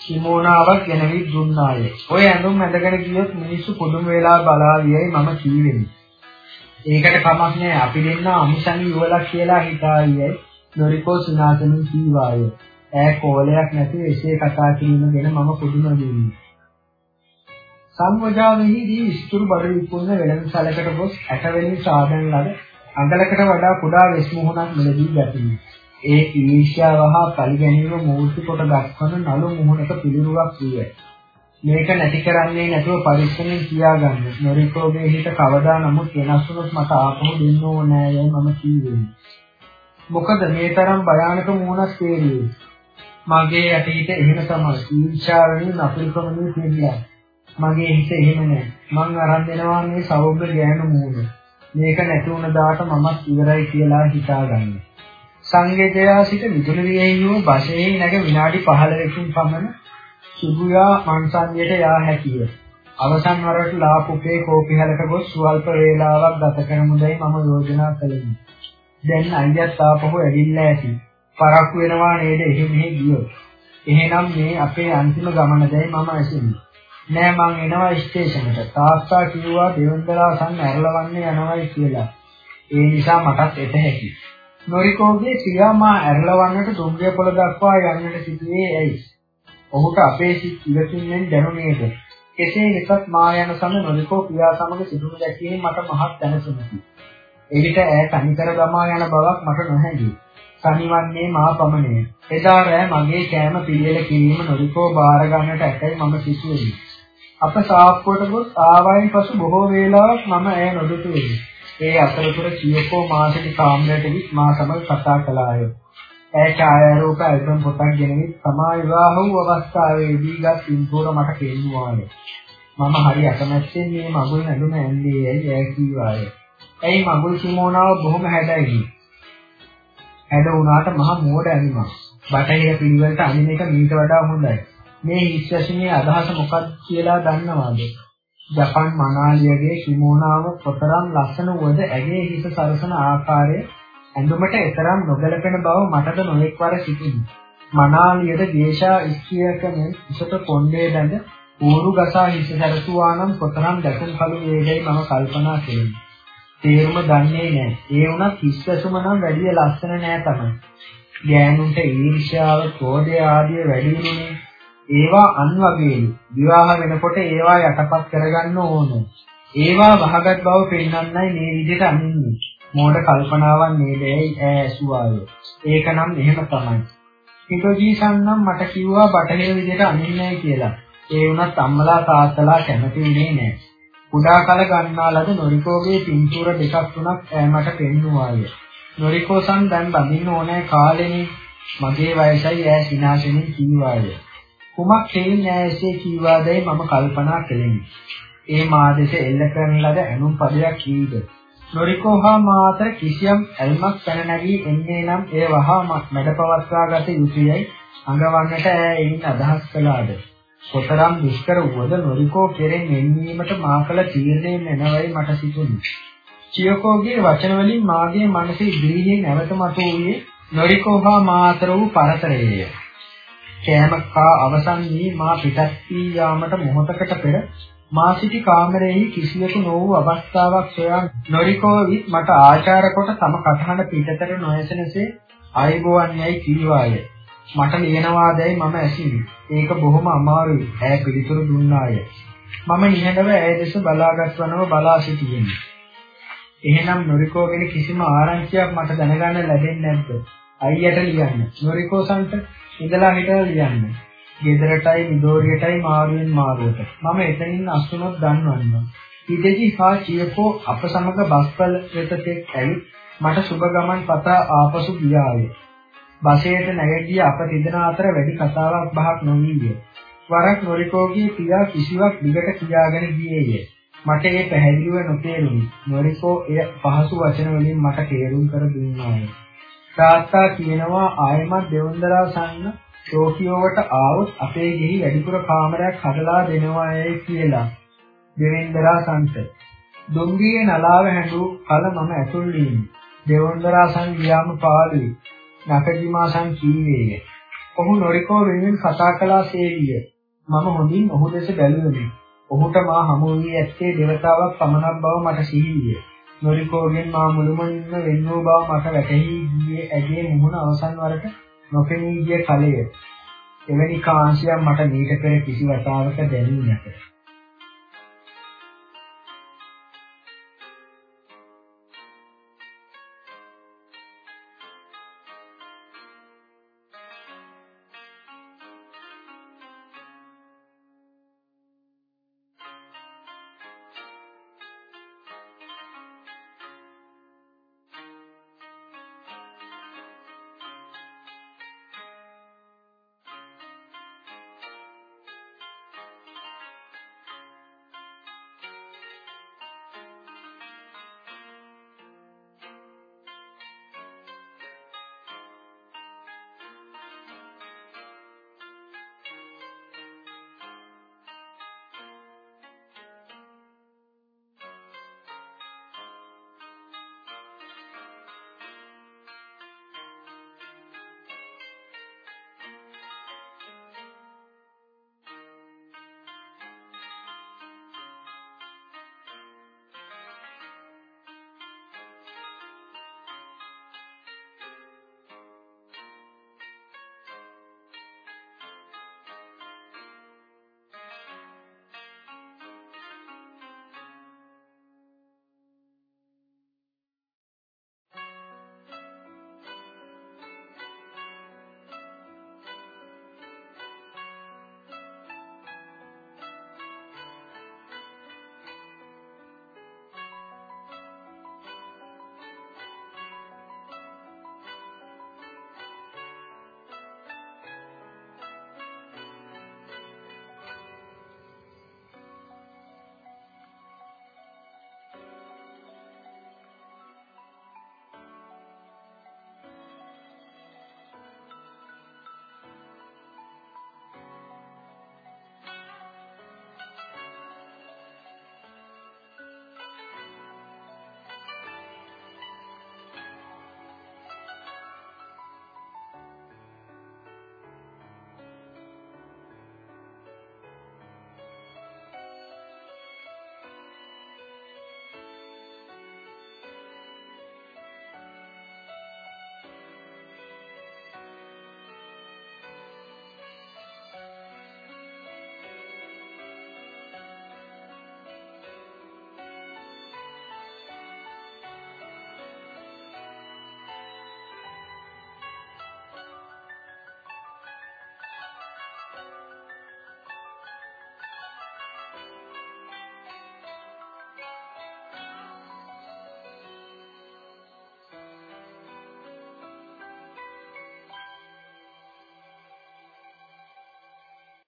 S1: සිමෝනාවක් ගෙනවි දුන්නාය. ඔය ඇඳුම් ඇඳගෙන ගියොත් මිනිස්සු පුදුම වෙලා බලාවියයි මම කීවෙමි. ඒකට කමක් නෑ අපි දෙන්න අමුසන් යුවලක් කියලා හිතාවියයි නොරිකෝ සුනාතමින් කීවාය. ඈ කෝලයක් නැතිව එසේ කතා කිරීම ගැන මම පුදුම වෙමි. සංවජාවෙහිදී ඉස්තුරු බඩ විකුණන වෙළඳසැලකට ගොස් ඇටවලින් සාදන ලද අඟලකට වඩා කුඩා වෙස් මුහුණක් මෙලදී ගැටුණි. ඒ ඊර්ෂ්‍යාව හා පරිගැනීම මූර්ති කොට දක්වන නළු මුහුණක පිළිරුවක් විය. මේක නැති කරන්නේ නැතුව පරිස්සමෙන් කියාගන්න. නොරිකෝගේ හිත කවදා නමුත් වෙනස් වුණොත් මට ආපහු දෙන්න ඕනෑ යයි මම කිව්වේ. මොකද මේ තරම් භයානක මුහුණක් තේරියේ. මගේ යටිහිත එහෙම තමයි. ඊර්ෂ්‍යාවෙන් අපරිකමනේ තියෙනවා. මගේ හිත එහෙම නෑ. මං අරන් දෙනවා මේ සෞභ්‍ය ගෑනු මූණ. මේක නැති වුණ දාට මමත් ඉවරයි කියලා හිතාගන්න. සංගේතයා සිට මිදුළු වියෙහිව බසෙහි නැග විනාඩි 15කින් පමණ සුබුයා මන්සන්දියට යා හැකිය. අවසන් වරට ලාපුපේ කෝපිහලට ගොස් සුවල්ප වේලාවක් ගත කරමුදයි මම යෝජනා කළෙමි. දැන් අයියත් ආපහු ඇවිල්ලා ඇති. පරක්කු වෙනවා නේද එහෙ මෙහෙ ගියොත්. එහෙනම් මේ අපේ අන්තිම ගමනදයි මම ඇසෙන්නේ. නෑ මං එනවා ස්ටේෂනට. තාත්තා කිව්වා දෙවන්දලා සම් ඇරලවන්න යනවායි කියලා. ඒ නිසා මටත් එත හැකි. නොරිකෝගේ සියා මා ඇරලවන්නට දුම්රිය පොළ දක්වා යන්නට සිදුවේ ඇයි? ඔහුට අපේ සිත් ඉවසින්ෙන් දැනුනේද? කෙසේ වෙතත් මා යන සම නොරිකෝ පියා සමග සිදුණු දැකීම මට මහත් දැනසුනකි. එවිට ඈ තනිකර ගමා යන බවක් මට නොහැඟේ. තනිවන්නේ මා පමණය. එදා රෑ මගේ කෑම පිළියෙල කිරීම නොරිකෝ බාර ගන්නට ඇතයි මම සිතුවේ. අප සාප්පුවට ගොස් ආවයින් පසු බොහෝ වේලාවක් මම ඇය නොදුටුවෙමි. ඒ අතරතුර කියකෝ මාසික කාමරයට ගිහින් මා සමග කතා කළාය. ඇය ඡායාරූප ඇල්බම් පොතක් ගෙනවිත් සමා විවාහ වූ අවස්ථාවේදී ගත් පින්තූර මට පෙන්නුවාය. මම හරි අකමැත්තෙන් මේ මගුල් නැඳුම ඇන්නේ ඇයි ඇය කීවාය. ඇයි මගුල් සිමෝනාව බොහොම හැඩයි. හැඩ වුණාට මහා මෝඩ ඇනිමක්. බටහිර පිළිවෙලට අනින එක මීට වඩා හොඳයි. මේ හිස්වැසිනේ අදහස මොකක්ද කියලා දන්නවද? ජපන් මනාලියගේ කිමෝනාව කොතරම් ලස්සන වුවද ඇගේ හිස සරසන ආකාරය ඇඳුමට එතරම් නොගැලපෙන බව මටද නොඑක්වර සිතිනි. මනාලියද ගේෂා ඉස්කියකම ඉසත කොණ්ඩේ බැඳ ඌරු ගසා හිස සරසුවා නම් කොතරම් දැකුම් කළු වේගයි මම කල්පනා කෙරෙමි. තේරුම දන්නේ නැහැ. ඒ වුණත් හිස්වැසුම නම් වැඩි ලස්සන නෑ තමයි. ගෑනුන්ට ඊර්ෂ්‍යාව, ක්‍රෝධය ආදී වැඩි වෙනුනේ ඒවා අන් වගේලු. විවාහ වෙනකොට ඒවා යටපත් කරගන්න ඕන. ඒවා වහගත් බව පෙන්වන්නයි මේ විදිහට අනින්නේ. මෝඩ කල්පනාවක් නේදයි ඈසුවාය. ඒක නම් එහෙම තමයි. හිතෝජීසන් නම් මට කිව්වා බටහිර විදිහට අනින්නේ කියලා. ඒ වුණත් අම්මලා තාත්තලා කැමති වෙන්නේ නැහැ. කුඩා කල ගන්නා ලද නොරිකෝගේ පින්තූර දෙකක් තුනක් ඈමට පෙන්නුවාය. නොරිකෝසන් දැන් බඳින්න ඕනේ කාලෙනේ මගේ වයසයි ඈ සිනාසෙනින් කීවාය. කුමක් හේින් න්යායසේ කීවාදයි මම කල්පනා කෙලෙමි. ඒ මාදෙස එල්ල කරන ලද ඇනුම් පදයක් කීද? නොරිකෝහා මාතර කිසියම් ඇල්මක් පැන නැගී එන්නේ නම් එය වහා මැඩපවත්වාගත යුතුයයි අඟවන්නට එයින් අදහස් කළාද? කොතරම් දුෂ්කර වුවද නොරිකෝ කෙරෙන් එන්නීමට මා කළ තීරණය නැනවයි මට සිතුනි. චියකෝගේ වචන වලින් මාගේ මනසේ දීහින් නැවත මතුවේ නොරිකෝහා මාතර වූ පරතරයේය. කෑම කා අවසන් වී මා පිටත් වී යාමට මොහොතකට පෙර මා සිටි කාමරයේ කිසියකු නොවූ අවස්ථාවක් සොයා නොරිකෝවි මට ආචාර කොට තම කටහඬ පිටතට නොයසනසේ ආයිබෝවන්යයි කීවාය. මට ලියනවාදයි මම ඇසිනි. ඒක බොහොම අමාරුයි. ඈ පිළිතුරු දුන්නාය. මම නිහඬව ඇය දෙස බලාගත්වනව බලා සිටියෙමි. එහෙනම් නොරිකෝ ගැන කිසිම ආරංචියක් මට දැනගන්න ලැබෙන්නේ නැද්ද? අයියට ලියන්න. නොරිකෝ සන්ට ඉඳලා හිටලා ලියන්න. ගෙදරටයි මිදෝරියටයි මාරුවෙන් මාරුවට. මම එතනින් අසුනොත් දන්වන්නම්. ඉදෙදි හා චියකෝ අප සමග බස්වල වෙතට ඇවිත් මට සුබ ගමන් පතා ආපසු ගියාය. බසයට නැගී අප තිදෙන අතර වැඩි කතාවක් බහක් නොවිය. වරක් නොරිකෝගේ පියා කිසිවක් දිගට කියාගෙන ගියේය. මට ඒ පැහැදිලිව නොතේරුණි. නොරිකෝ එය පහසු වචන වලින් මට තේරුම් කර දුන්නාය. තාත්තා කියනවා ආයමත් දෙවොන්දරා සන්න ටෝකියෝවට ආවොත් අපේ ගෙහි වැඩිපුර කාමරයක් හදලා දෙනවායයි කියලා. දෙවෙන්දරා සංස. දුම්රියේ නලාව හැඬු කල මම ඇතුල් වීමි. දෙවොන්දරා සං ගියාම පාළුයි. නකදිමාසන් කීවේය. ඔහු නොරිකෝ වෙනුවෙන් කතා කළා සේවිය. මම හොඳින් ඔහු දෙස බැලුවෙමි. ඔහුට මා හමු වී ඇත්තේ දෙවතාවක් පමණක් බව මට සිහිවිය. නොරිකෝගෙන් මා මුළුමනින්ම වෙන් වූ බව මට වැටහි ගියේ ඇගේ මුහුණ අවසන් වරට නොපෙනී ගිය කලය එවැනි කාංශයක් මට මීට පෙර කිසි වතාවක දැනුනේ නැත.